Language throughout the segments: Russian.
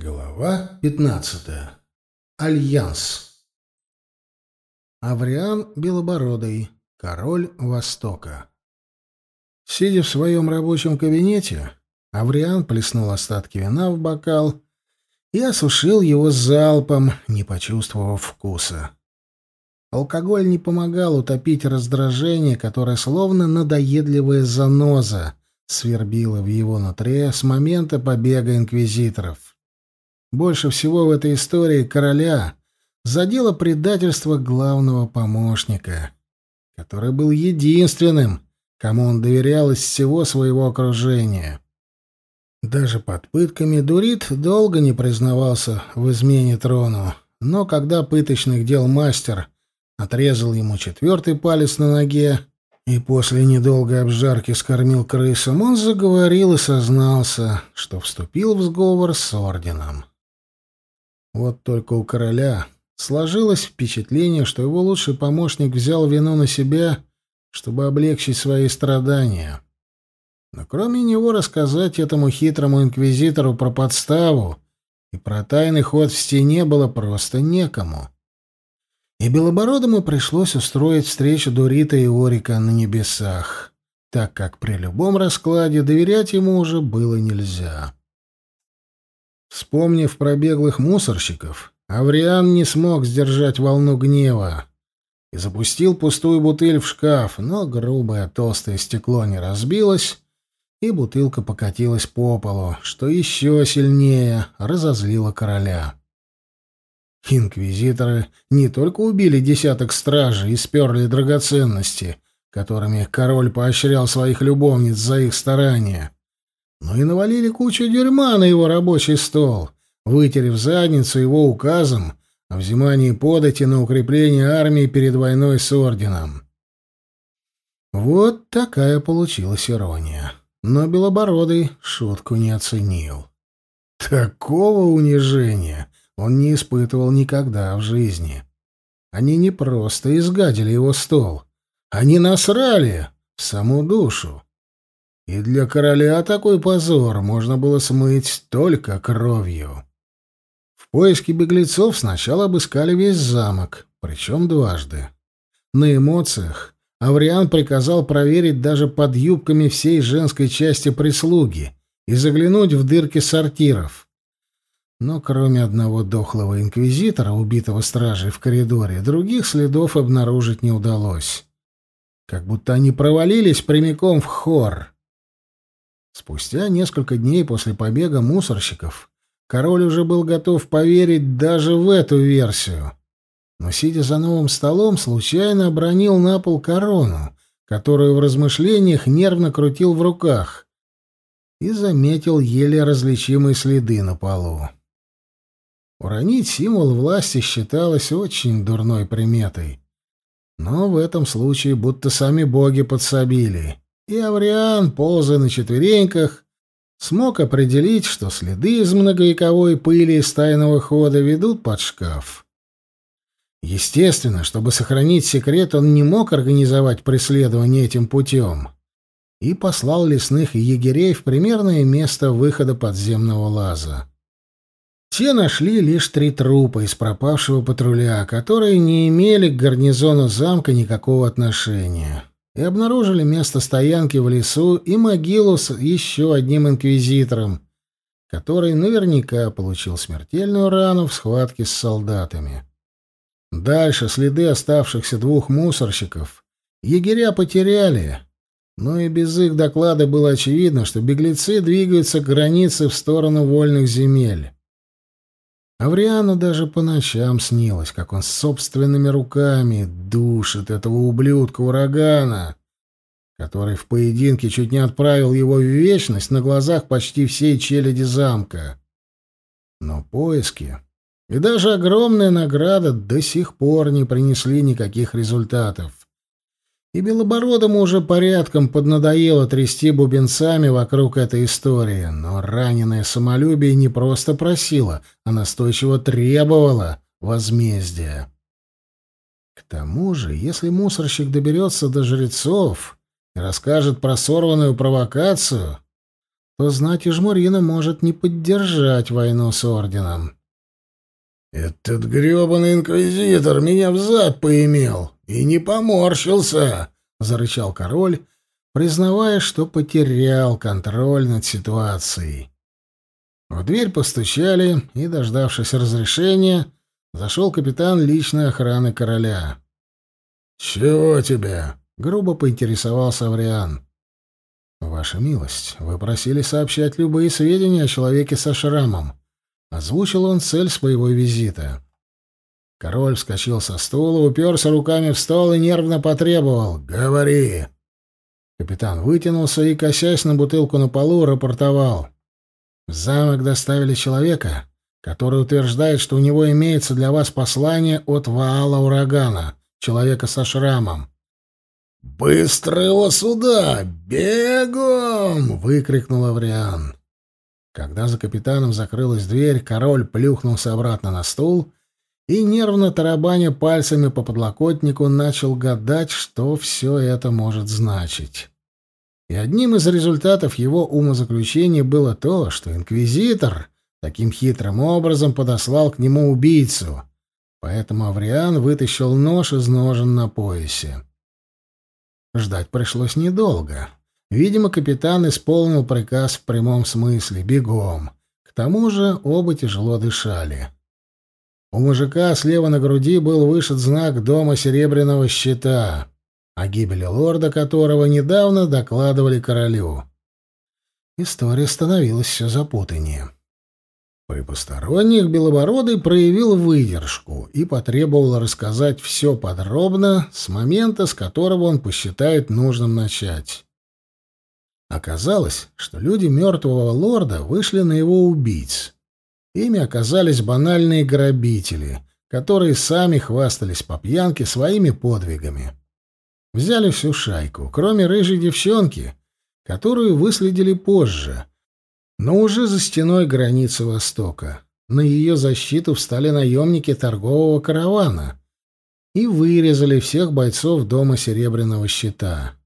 Глава 15. Альянс. Авриан Белобородый, король Востока. Сидя в своем рабочем кабинете, Авриан плеснул остатки вина в бокал и осушил его залпом, не почувствовав вкуса. Алкоголь не помогал утопить раздражение, которое словно надоедливая заноза свербило в его нутре с момента побега инквизиторов. Больше всего в этой истории короля задело предательство главного помощника, который был единственным, кому он доверял из всего своего окружения. Даже под пытками Дурит долго не признавался в измене трону, но когда пыточных дел мастер отрезал ему четвертый палец на ноге и после недолгой обжарки скормил крысам, он заговорил и сознался, что вступил в сговор с орденом. Вот только у короля сложилось впечатление, что его лучший помощник взял вину на себя, чтобы облегчить свои страдания. Но кроме него рассказать этому хитрому инквизитору про подставу и про тайный ход в стене было просто некому. И Белобородому пришлось устроить встречу Дурита и Орика на небесах, так как при любом раскладе доверять ему уже было нельзя. Вспомнив про беглых мусорщиков, Авриан не смог сдержать волну гнева и запустил пустую бутыль в шкаф, но грубое толстое стекло не разбилось, и бутылка покатилась по полу, что еще сильнее разозлило короля. Инквизиторы не только убили десяток стражей и сперли драгоценности, которыми король поощрял своих любовниц за их старания, но и навалили кучу дерьма на его рабочий стол, вытерев задницу его указом о взимании подати на укрепление армии перед войной с орденом. Вот такая получилась ирония. Но Белобородый шутку не оценил. Такого унижения он не испытывал никогда в жизни. Они не просто изгадили его стол, они насрали саму душу. И для короля такой позор можно было смыть только кровью. В поиске беглецов сначала обыскали весь замок, причем дважды. На эмоциях Авриан приказал проверить даже под юбками всей женской части прислуги и заглянуть в дырки сортиров. Но кроме одного дохлого инквизитора, убитого стражей в коридоре, других следов обнаружить не удалось. Как будто они провалились прямиком в хор. Спустя несколько дней после побега мусорщиков король уже был готов поверить даже в эту версию. Но, сидя за новым столом, случайно обронил на пол корону, которую в размышлениях нервно крутил в руках, и заметил еле различимые следы на полу. Уронить символ власти считалось очень дурной приметой. Но в этом случае будто сами боги подсобили и Авриан, ползая на четвереньках, смог определить, что следы из многовековой пыли из тайного хода ведут под шкаф. Естественно, чтобы сохранить секрет, он не мог организовать преследование этим путем и послал лесных егерей в примерное место выхода подземного лаза. Те нашли лишь три трупа из пропавшего патруля, которые не имели к гарнизону замка никакого отношения и обнаружили место стоянки в лесу и могилу с еще одним инквизитором, который наверняка получил смертельную рану в схватке с солдатами. Дальше следы оставшихся двух мусорщиков егеря потеряли, но и без их доклада было очевидно, что беглецы двигаются к границе в сторону вольных земель. Авриану даже по ночам снилось, как он собственными руками душит этого ублюдка урагана, который в поединке чуть не отправил его в вечность на глазах почти всей челяди замка. Но поиски и даже огромная награда до сих пор не принесли никаких результатов и Белобородому уже порядком поднадоело трясти бубенцами вокруг этой истории, но раненое самолюбие не просто просило, а настойчиво требовало возмездия. К тому же, если мусорщик доберется до жрецов и расскажет про сорванную провокацию, то знать и Жмурина может не поддержать войну с орденом. «Этот грёбаный инквизитор меня взад поимел и не поморщился!» — зарычал король, признавая, что потерял контроль над ситуацией. В дверь постучали, и, дождавшись разрешения, зашел капитан личной охраны короля. «Чего тебе?» — грубо поинтересовался Авриан. «Ваша милость, вы просили сообщать любые сведения о человеке со шрамом». Озвучил он цель своего визита. Король вскочил со стула, уперся руками в стол и нервно потребовал «Говори!». Капитан вытянулся и, косясь на бутылку на полу, рапортовал. В замок доставили человека, который утверждает, что у него имеется для вас послание от Ваала Урагана, человека со шрамом. «Быстро его сюда! Бегом!» — выкрикнул Авриан. Когда за капитаном закрылась дверь, король плюхнулся обратно на стул и, нервно тарабаня пальцами по подлокотнику, начал гадать, что все это может значить. И одним из результатов его умозаключения было то, что инквизитор таким хитрым образом подослал к нему убийцу, поэтому Авриан вытащил нож из ножен на поясе. Ждать пришлось недолго. Видимо, капитан исполнил приказ в прямом смысле, бегом. К тому же оба тяжело дышали. У мужика слева на груди был вышит знак дома Серебряного Щита, о гибели лорда которого недавно докладывали королю. История становилась все запутаннее. При посторонних Белобородый проявил выдержку и потребовал рассказать все подробно с момента, с которого он посчитает нужным начать. Оказалось, что люди мертвого лорда вышли на его убийц. Ими оказались банальные грабители, которые сами хвастались по пьянке своими подвигами. Взяли всю шайку, кроме рыжей девчонки, которую выследили позже, но уже за стеной границы Востока. На ее защиту встали наемники торгового каравана и вырезали всех бойцов дома Серебряного Щита.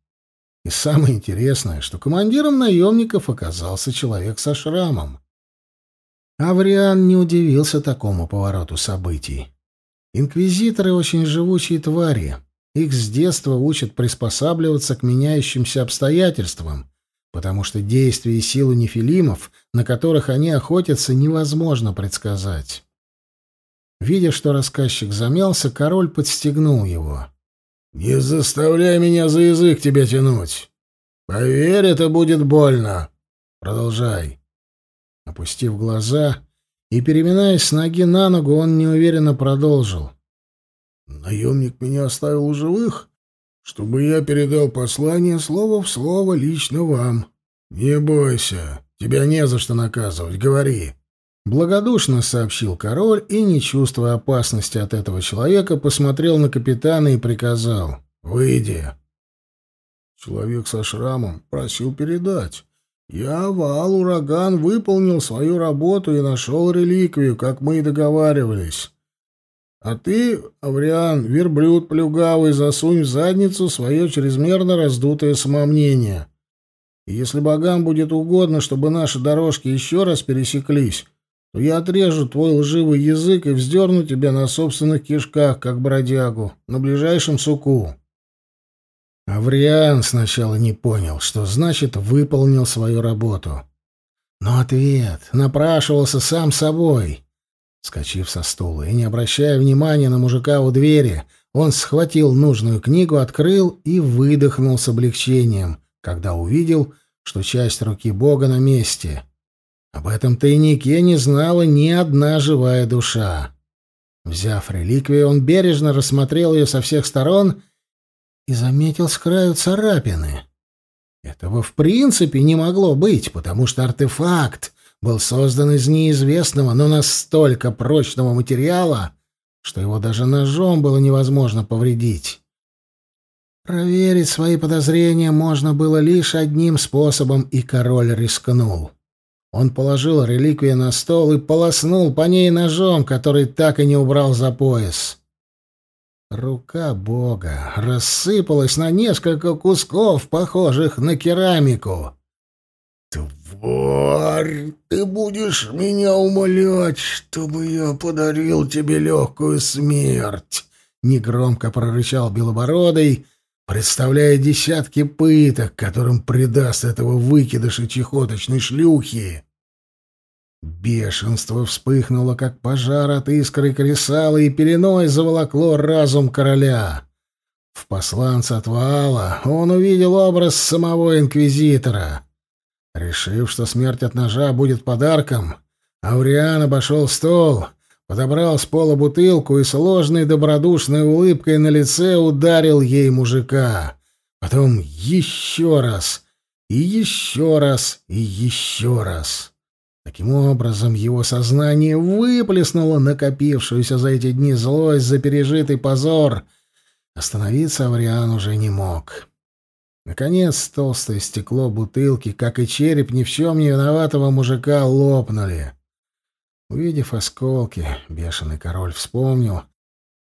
И самое интересное, что командиром наемников оказался человек со шрамом. Авриан не удивился такому повороту событий. Инквизиторы очень живучие твари. Их с детства учат приспосабливаться к меняющимся обстоятельствам, потому что действия и силы нефилимов, на которых они охотятся, невозможно предсказать. Видя, что рассказчик замялся, король подстегнул его. «Не заставляй меня за язык тебя тянуть. Поверь, это будет больно. Продолжай». Опустив глаза и переминаясь с ноги на ногу, он неуверенно продолжил. «Наемник меня оставил у живых, чтобы я передал послание слово в слово лично вам. Не бойся, тебя не за что наказывать, говори». Благодушно сообщил король и, не чувствуя опасности от этого человека, посмотрел на капитана и приказал «Выйди». Человек со шрамом просил передать. Я, Ваал Ураган, выполнил свою работу и нашел реликвию, как мы и договаривались. А ты, Авриан, верблюд плюгавый, засунь в задницу свое чрезмерно раздутое самомнение. И если богам будет угодно, чтобы наши дорожки еще раз пересеклись, то я отрежу твой лживый язык и вздерну тебя на собственных кишках, как бродягу, на ближайшем суку». Авриан сначала не понял, что значит «выполнил свою работу». Но ответ напрашивался сам собой. Скочив со стула и не обращая внимания на мужика у двери, он схватил нужную книгу, открыл и выдохнул с облегчением, когда увидел, что часть руки Бога на месте — об этом тайнике не знала ни одна живая душа. Взяв реликвию, он бережно рассмотрел ее со всех сторон и заметил с краю царапины. Этого в принципе не могло быть, потому что артефакт был создан из неизвестного, но настолько прочного материала, что его даже ножом было невозможно повредить. Проверить свои подозрения можно было лишь одним способом, и король рискнул. Он положил реликвию на стол и полоснул по ней ножом, который так и не убрал за пояс. Рука бога рассыпалась на несколько кусков, похожих на керамику. «Тварь, ты будешь меня умолять, чтобы я подарил тебе легкую смерть!» Негромко прорычал Белобородый, представляя десятки пыток, которым предаст этого выкидыша чехоточной шлюхи. Бешенство вспыхнуло, как пожар от искры кресала, и пеленой заволокло разум короля. В посланце от Ваала он увидел образ самого инквизитора. Решив, что смерть от ножа будет подарком, Ауриан обошел стол, подобрал с пола бутылку и сложной добродушной улыбкой на лице ударил ей мужика. Потом еще раз, и еще раз, и еще раз. Таким образом, его сознание выплеснуло накопившуюся за эти дни злость за пережитый позор. Остановиться Авриан уже не мог. Наконец, толстое стекло бутылки, как и череп ни в чем не виноватого мужика, лопнули. Увидев осколки, бешеный король вспомнил,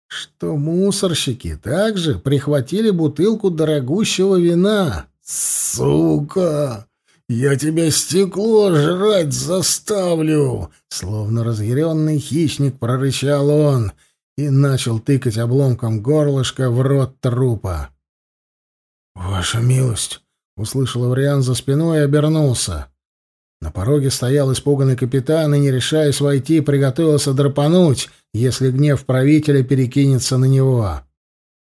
что мусорщики также прихватили бутылку дорогущего вина. «Сука! Я тебя стекло жрать заставлю!» Словно разъяренный хищник прорычал он и начал тыкать обломком горлышка в рот трупа. «Ваша милость!» — услышал Авриан за спиной и обернулся. На пороге стоял испуганный капитан и, не решаясь войти, приготовился драпануть, если гнев правителя перекинется на него.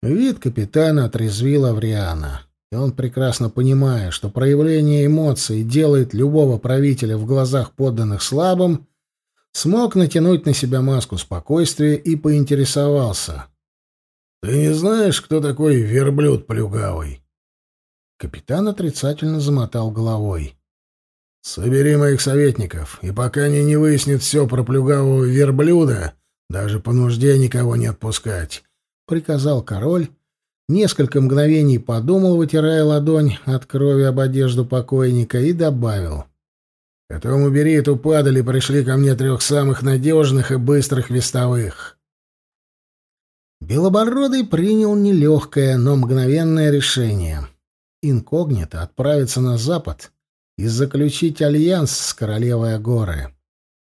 Вид капитана отрезвил Авриана, и он, прекрасно понимая, что проявление эмоций делает любого правителя в глазах подданных слабым, смог натянуть на себя маску спокойствия и поинтересовался. «Ты не знаешь, кто такой верблюд плюгавый?» Капитан отрицательно замотал головой. «Собери моих советников, и пока они не выяснят все про плюгавого верблюда, даже по нужде никого не отпускать», — приказал король. Несколько мгновений подумал, вытирая ладонь от крови об одежду покойника, и добавил. «Потом убери эту падаль и пришли ко мне трех самых надежных и быстрых вестовых». Белобородый принял нелегкое, но мгновенное решение — инкогнито отправиться на запад и заключить альянс с королевой Агоры.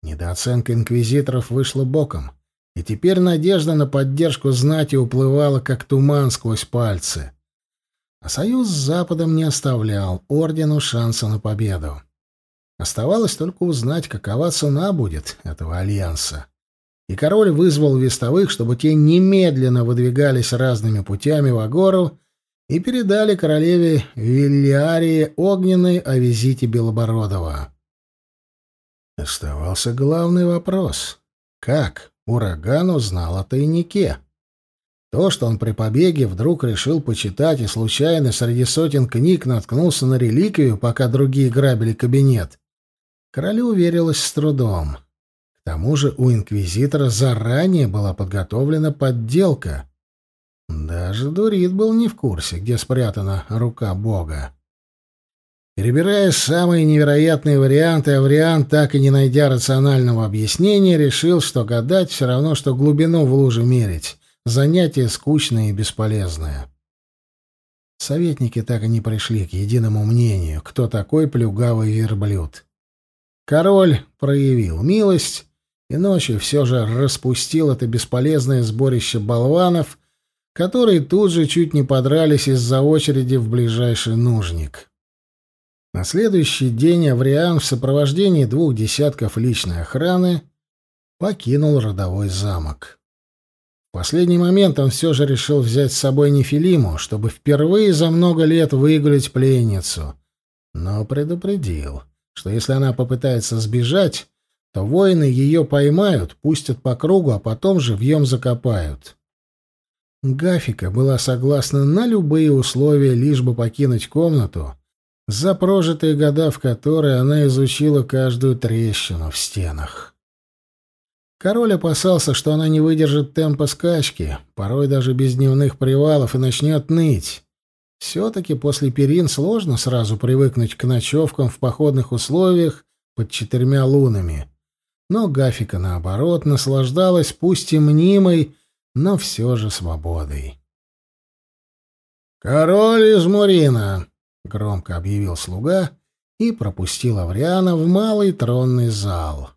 Недооценка инквизиторов вышла боком, и теперь надежда на поддержку знати уплывала, как туман сквозь пальцы. А союз с Западом не оставлял ордену шанса на победу. Оставалось только узнать, какова цена будет этого альянса. И король вызвал вестовых, чтобы те немедленно выдвигались разными путями в Агору и передали королеве Вильярии огненный о визите Белобородова. Оставался главный вопрос. Как ураган узнал о тайнике? То, что он при побеге вдруг решил почитать и случайно среди сотен книг наткнулся на реликвию, пока другие грабили кабинет, королю верилось с трудом. К тому же у инквизитора заранее была подготовлена подделка — даже Дурит был не в курсе, где спрятана рука Бога. Перебирая самые невероятные варианты, Авриан, так и не найдя рационального объяснения, решил, что гадать все равно, что глубину в луже мерить. Занятие скучное и бесполезное. Советники так и не пришли к единому мнению, кто такой плюгавый верблюд. Король проявил милость и ночью все же распустил это бесполезное сборище болванов — которые тут же чуть не подрались из-за очереди в ближайший нужник. На следующий день Авриан в сопровождении двух десятков личной охраны покинул родовой замок. В последний момент он все же решил взять с собой Нефилиму, чтобы впервые за много лет выгулять пленницу, но предупредил, что если она попытается сбежать, то воины ее поймают, пустят по кругу, а потом живьем закопают. Гафика была согласна на любые условия, лишь бы покинуть комнату, за прожитые года в которой она изучила каждую трещину в стенах. Король опасался, что она не выдержит темпа скачки, порой даже без дневных привалов, и начнет ныть. Все-таки после перин сложно сразу привыкнуть к ночевкам в походных условиях под четырьмя лунами. Но Гафика, наоборот, наслаждалась пусть и мнимой, но все же свободой. «Король из Мурина!» — громко объявил слуга, и пропустил Авриана в малый тронный зал.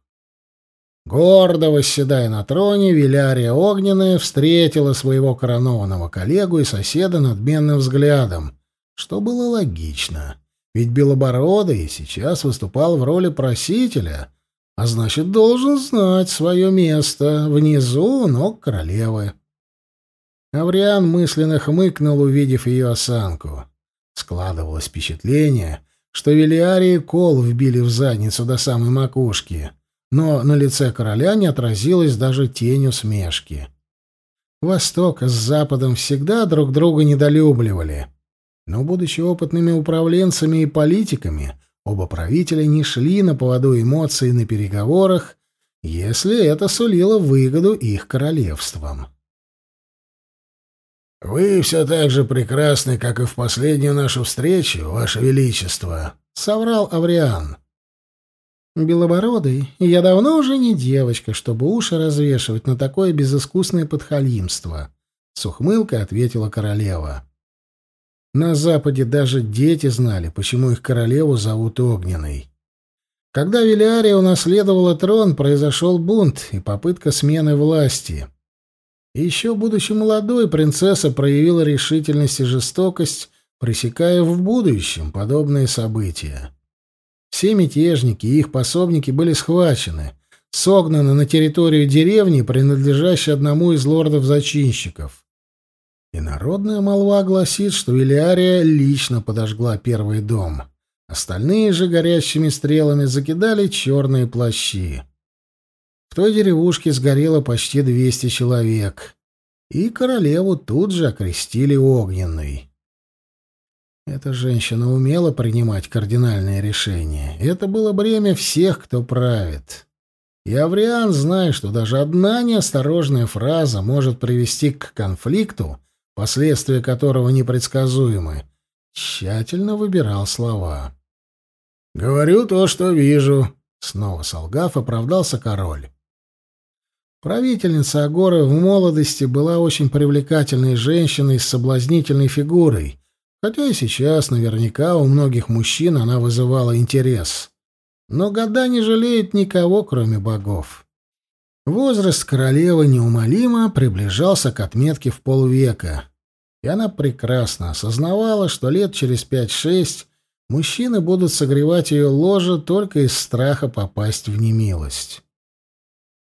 Гордо восседая на троне, Вилярия Огненная встретила своего коронованного коллегу и соседа надменным взглядом, что было логично, ведь Белобородый сейчас выступал в роли просителя, а значит, должен знать свое место внизу ног королевы. Авриан мысленно хмыкнул, увидев ее осанку. Складывалось впечатление, что Велиарии кол вбили в задницу до самой макушки, но на лице короля не отразилось даже тень усмешки. Восток с Западом всегда друг друга недолюбливали, но, будучи опытными управленцами и политиками, оба правителя не шли на поводу эмоций на переговорах, если это сулило выгоду их королевствам. «Вы все так же прекрасны, как и в последнюю нашу встречу, Ваше Величество», — соврал Авриан. «Белобородый, я давно уже не девочка, чтобы уши развешивать на такое безыскусное подхалимство», — с ухмылкой ответила королева. На Западе даже дети знали, почему их королеву зовут Огненной. Когда Велиария унаследовала трон, произошел бунт и попытка смены власти — еще будучи молодой, принцесса проявила решительность и жестокость, пресекая в будущем подобные события. Все мятежники и их пособники были схвачены, согнаны на территорию деревни, принадлежащей одному из лордов-зачинщиков. И народная молва гласит, что Илиария лично подожгла первый дом. Остальные же горящими стрелами закидали черные плащи. В той деревушке сгорело почти двести человек, и королеву тут же окрестили огненной. Эта женщина умела принимать кардинальные решения. Это было бремя всех, кто правит. И Авриан, зная, что даже одна неосторожная фраза может привести к конфликту, последствия которого непредсказуемы, тщательно выбирал слова. «Говорю то, что вижу», — снова солгав, оправдался король. Правительница Агоры в молодости была очень привлекательной женщиной с соблазнительной фигурой, хотя и сейчас наверняка у многих мужчин она вызывала интерес. Но года не жалеют никого, кроме богов. Возраст королевы неумолимо приближался к отметке в полвека, и она прекрасно осознавала, что лет через пять-шесть мужчины будут согревать ее ложе только из страха попасть в немилость.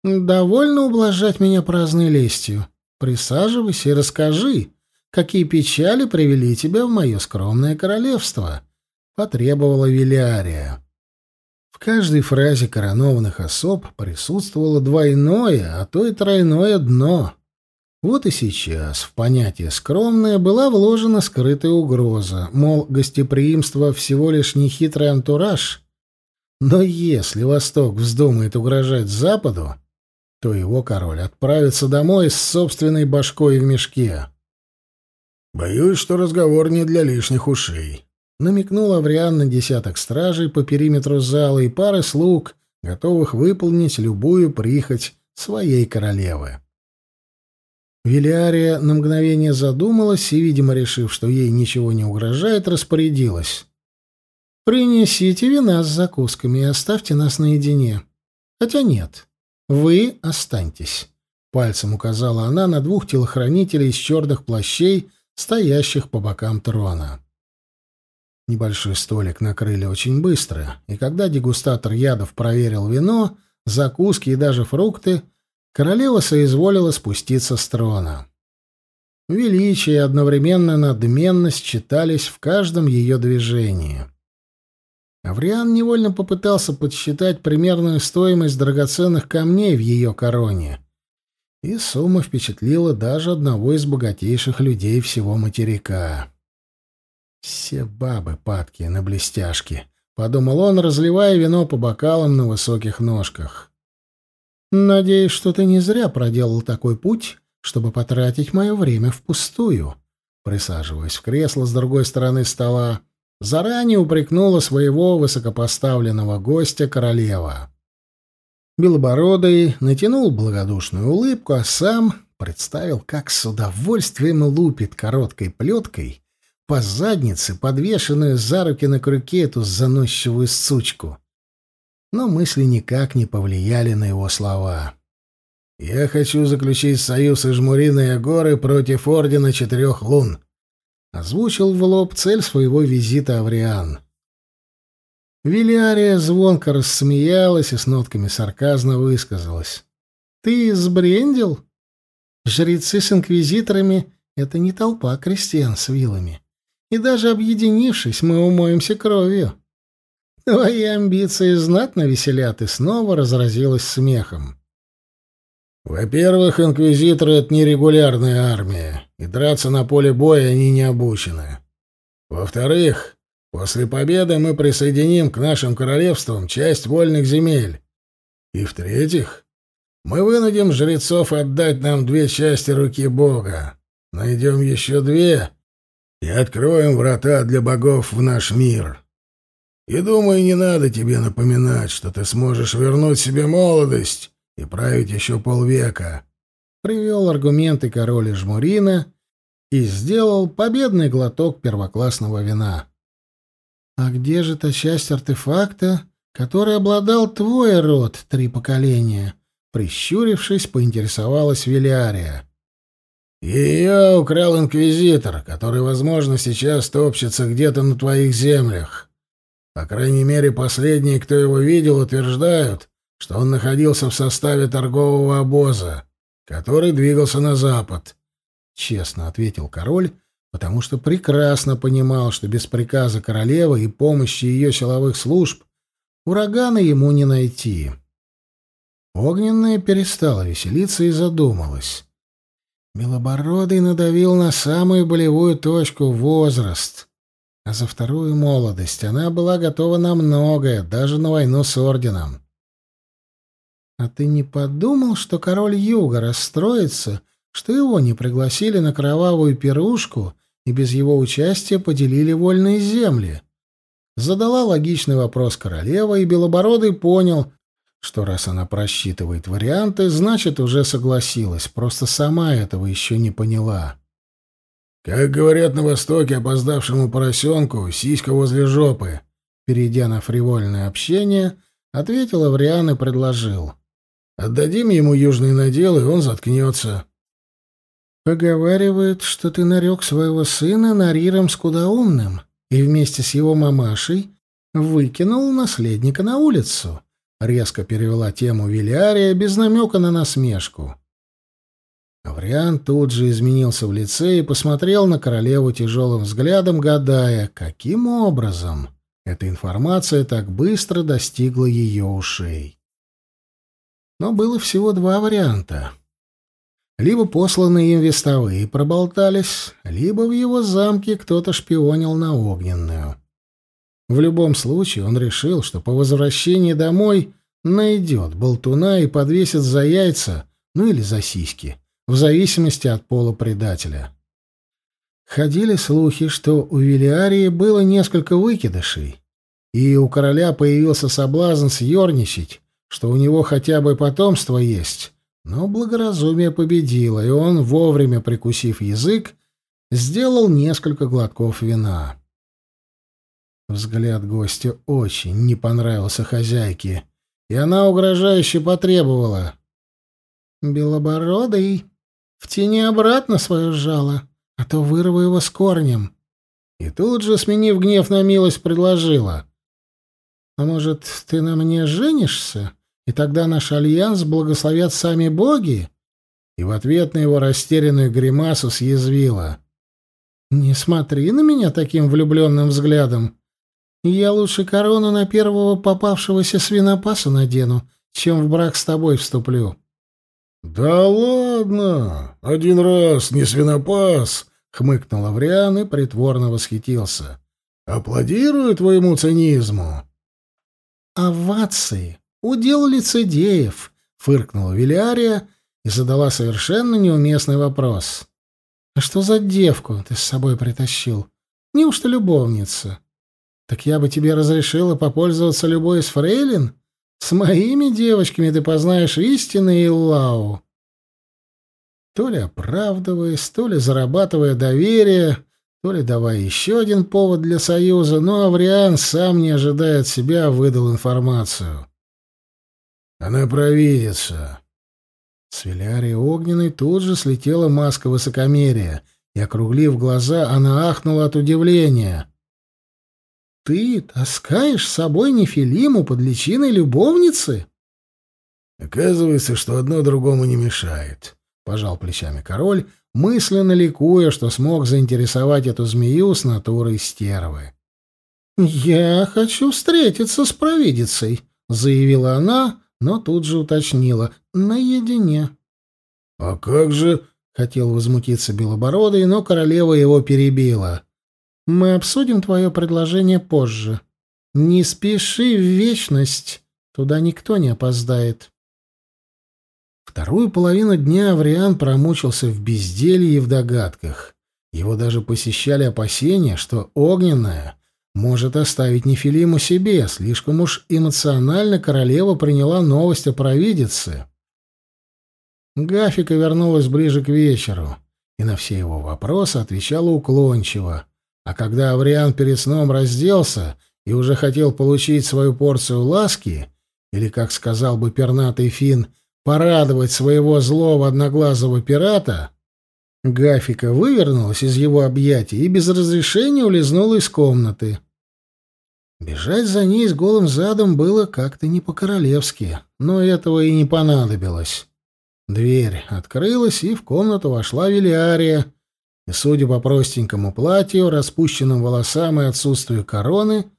«Довольно ублажать меня праздной лестью. Присаживайся и расскажи, какие печали привели тебя в мое скромное королевство», — потребовала Вилярия. Каждой фразе коронованных особ присутствовало двойное, а то и тройное дно. Вот и сейчас в понятие «скромное» была вложена скрытая угроза, мол, гостеприимство всего лишь нехитрый антураж. Но если Восток вздумает угрожать Западу, то его король отправится домой с собственной башкой в мешке. «Боюсь, что разговор не для лишних ушей», — намекнул Авриан на десяток стражей по периметру зала и пары слуг, готовых выполнить любую прихоть своей королевы. Велиария на мгновение задумалась и, видимо, решив, что ей ничего не угрожает, распорядилась. «Принесите вина с закусками и оставьте нас наедине. Хотя нет, «Вы останьтесь», — пальцем указала она на двух телохранителей из черных плащей, стоящих по бокам трона. Небольшой столик накрыли очень быстро, и когда дегустатор ядов проверил вино, закуски и даже фрукты, королева соизволила спуститься с трона. Величие и одновременно надменность читались в каждом ее движении. Авриан невольно попытался подсчитать примерную стоимость драгоценных камней в ее короне. И сумма впечатлила даже одного из богатейших людей всего материка. «Все бабы падкие на блестяшки», — подумал он, разливая вино по бокалам на высоких ножках. «Надеюсь, что ты не зря проделал такой путь, чтобы потратить мое время впустую», присаживаясь в кресло с другой стороны стола, заранее упрекнула своего высокопоставленного гостя королева. Белобородый натянул благодушную улыбку, а сам представил, как с удовольствием лупит короткой плеткой по заднице, подвешенную за руки на крюке эту заносчивую сучку. Но мысли никак не повлияли на его слова. «Я хочу заключить союз Ижмуриной горы против Ордена Четырех Лун», — озвучил в лоб цель своего визита Авриан. Вилярия звонко рассмеялась и с нотками сарказма высказалась. «Ты сбрендил? Жрецы с инквизиторами — это не толпа крестьян с вилами. И даже объединившись, мы умоемся кровью. Твои амбиции знатно веселят, и снова разразилась смехом. Во-первых, инквизиторы — это нерегулярная армия, и драться на поле боя они не обучены. Во-вторых, После победы мы присоединим к нашим королевствам часть вольных земель. И в-третьих, мы вынудим жрецов отдать нам две части руки Бога. Найдем еще две и откроем врата для богов в наш мир. И думаю, не надо тебе напоминать, что ты сможешь вернуть себе молодость и править еще полвека. Привел аргументы король Жмурина и сделал победный глоток первоклассного вина. «А где же та часть артефакта, который обладал твой род три поколения?» Прищурившись, поинтересовалась Велиария. «Ее украл Инквизитор, который, возможно, сейчас топчется где-то на твоих землях. По крайней мере, последние, кто его видел, утверждают, что он находился в составе торгового обоза, который двигался на запад», — честно ответил король, потому что прекрасно понимал, что без приказа королевы и помощи ее силовых служб урагана ему не найти. Огненная перестала веселиться и задумалась. Белобородый надавил на самую болевую точку — возраст. А за вторую молодость она была готова на многое, даже на войну с орденом. «А ты не подумал, что король Юга расстроится, что его не пригласили на кровавую пирушку и без его участия поделили вольные земли. Задала логичный вопрос королева, и Белобородый понял, что раз она просчитывает варианты, значит, уже согласилась, просто сама этого еще не поняла. «Как говорят на Востоке опоздавшему поросенку, сиська возле жопы», перейдя на фривольное общение, ответил Авриан и предложил. «Отдадим ему южный надел, и он заткнется». Поговаривают, что ты нарек своего сына Нариром Скудоумным и вместе с его мамашей выкинул наследника на улицу. Резко перевела тему Вилярия без намека на насмешку. Авриан тут же изменился в лице и посмотрел на королеву тяжелым взглядом, гадая, каким образом эта информация так быстро достигла ее ушей. Но было всего два варианта. Либо посланные им вестовые проболтались, либо в его замке кто-то шпионил на огненную. В любом случае он решил, что по возвращении домой найдет болтуна и подвесит за яйца, ну или за сиськи, в зависимости от пола предателя. Ходили слухи, что у Велиарии было несколько выкидышей, и у короля появился соблазн съерничать, что у него хотя бы потомство есть, но благоразумие победило, и он, вовремя прикусив язык, сделал несколько глотков вина. Взгляд гостя очень не понравился хозяйке, и она угрожающе потребовала. «Белобородый, втяни обратно свое жало, а то вырву его с корнем». И тут же, сменив гнев на милость, предложила. «А может, ты на мне женишься?» и тогда наш альянс благословят сами боги?» И в ответ на его растерянную гримасу съязвила. «Не смотри на меня таким влюбленным взглядом. Я лучше корону на первого попавшегося свинопаса надену, чем в брак с тобой вступлю». «Да ладно! Один раз не свинопас!» — хмыкнул Авриан и притворно восхитился. «Аплодирую твоему цинизму!» «Овации! «Удел лицедеев», — фыркнула Вилярия и задала совершенно неуместный вопрос. «А что за девку ты с собой притащил? Неужто любовница? Так я бы тебе разрешила попользоваться любой из фрейлин? С моими девочками ты познаешь истинный Иллау». То ли оправдываясь, то ли зарабатывая доверие, то ли давая еще один повод для союза, но Авриан, сам не ожидая от себя, выдал информацию. «Она провидится». С Вилярии Огненной тут же слетела маска высокомерия, и, округлив глаза, она ахнула от удивления. «Ты таскаешь с собой Нефилиму под личиной любовницы?» «Оказывается, что одно другому не мешает», — пожал плечами король, мысленно ликуя, что смог заинтересовать эту змею с натурой стервы. «Я хочу встретиться с провидицей», — заявила она, но тут же уточнила. «Наедине». «А как же...» — хотел возмутиться Белобородый, но королева его перебила. «Мы обсудим твое предложение позже. Не спеши в вечность, туда никто не опоздает». Вторую половину дня Авриан промучился в безделье и в догадках. Его даже посещали опасения, что огненная может оставить Нефилиму себе, слишком уж эмоционально королева приняла новость о провидице. Гафика вернулась ближе к вечеру и на все его вопросы отвечала уклончиво. А когда Авриан перед сном разделся и уже хотел получить свою порцию ласки, или, как сказал бы пернатый фин, порадовать своего злого одноглазого пирата, Гафика вывернулась из его объятий и без разрешения улизнула из комнаты. Бежать за ней с голым задом было как-то не по-королевски, но этого и не понадобилось. Дверь открылась, и в комнату вошла Велиария, и, судя по простенькому платью, распущенным волосам и отсутствию короны,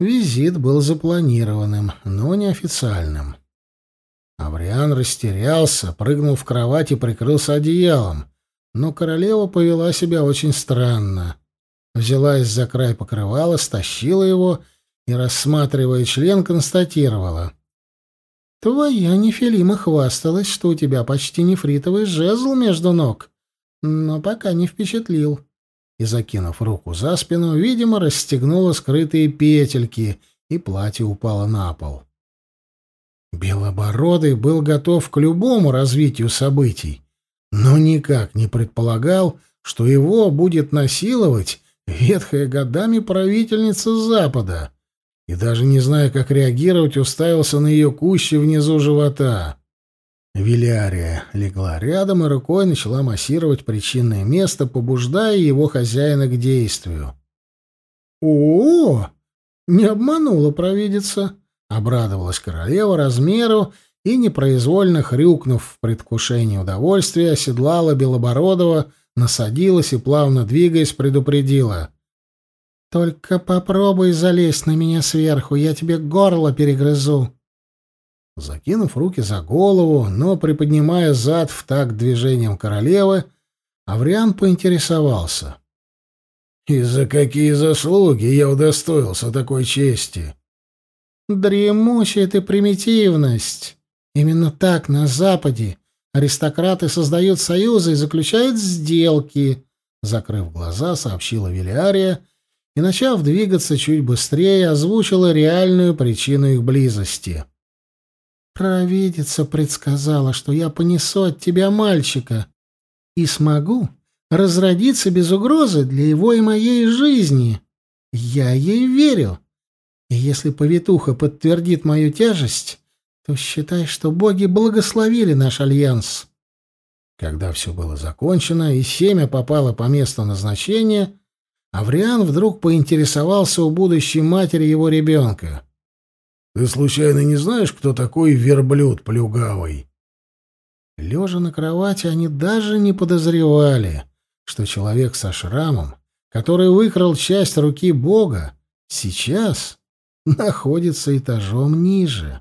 визит был запланированным, но неофициальным. Авриан растерялся, прыгнул в кровать и прикрылся одеялом, но королева повела себя очень странно. Взялась за край покрывала, стащила его и, рассматривая член, констатировала — Твоя Нефилима хвасталась, что у тебя почти нефритовый жезл между ног, но пока не впечатлил. И, закинув руку за спину, видимо, расстегнула скрытые петельки, и платье упало на пол. Белобородый был готов к любому развитию событий, но никак не предполагал, что его будет насиловать ветхая годами правительница Запада и даже не зная, как реагировать, уставился на ее кущи внизу живота. Вилярия легла рядом и рукой начала массировать причинное место, побуждая его хозяина к действию. «О, не обманула провидица!» — обрадовалась королева размеру и, непроизвольно хрюкнув в предвкушении удовольствия, оседлала Белобородова, насадилась и, плавно двигаясь, предупредила. Только попробуй залезть на меня сверху, я тебе горло перегрызу. Закинув руки за голову, но приподнимая зад в такт движением королевы, Авриан поинтересовался. «И за какие заслуги я удостоился такой чести?» «Дремучая ты примитивность. Именно так на Западе аристократы создают союзы и заключают сделки», — закрыв глаза, сообщила Велиария, — и, начав двигаться чуть быстрее, озвучила реальную причину их близости. «Провидица предсказала, что я понесу от тебя мальчика и смогу разродиться без угрозы для его и моей жизни. Я ей верю. И если повитуха подтвердит мою тяжесть, то считай, что боги благословили наш альянс». Когда все было закончено и семя попало по месту назначения, Авриан вдруг поинтересовался у будущей матери его ребенка. «Ты случайно не знаешь, кто такой верблюд плюгавый?» Лежа на кровати, они даже не подозревали, что человек со шрамом, который выкрал часть руки Бога, сейчас находится этажом ниже.